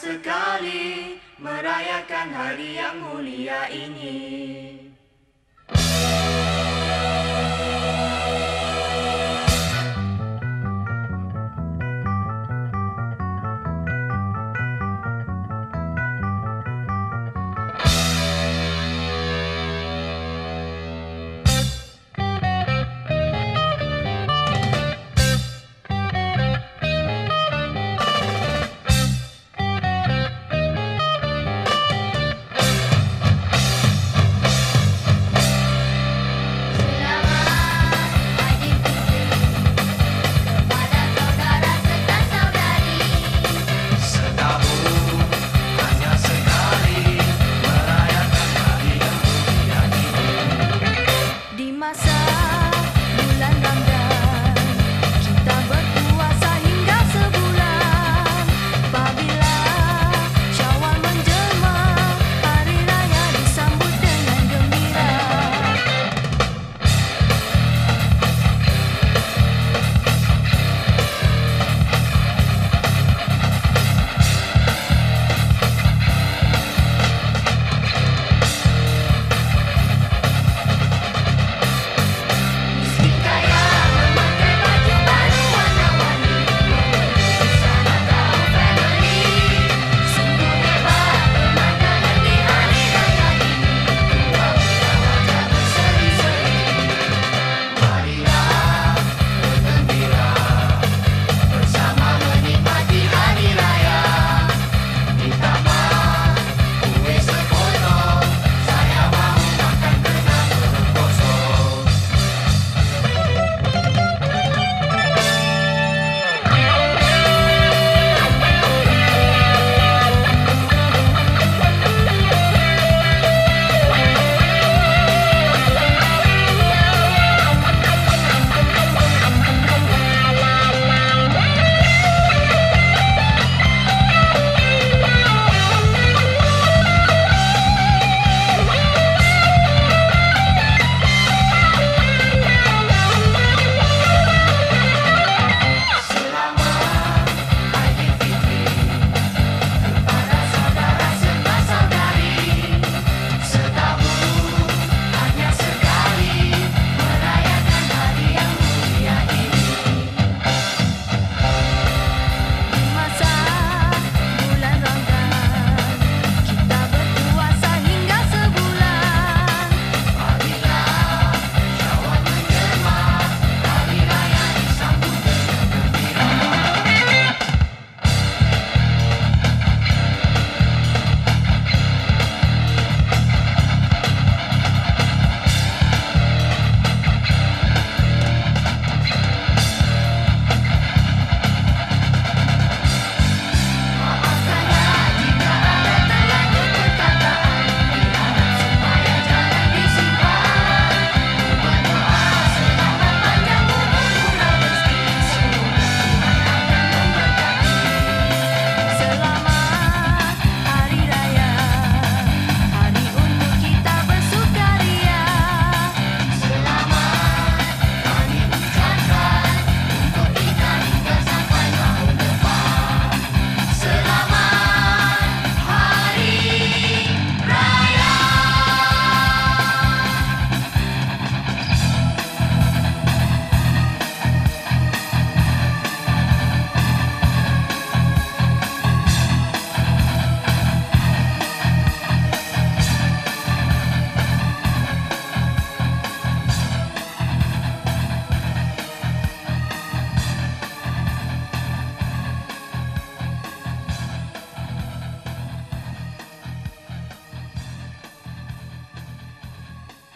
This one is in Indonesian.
sekali merayakan hari yang mulia ini.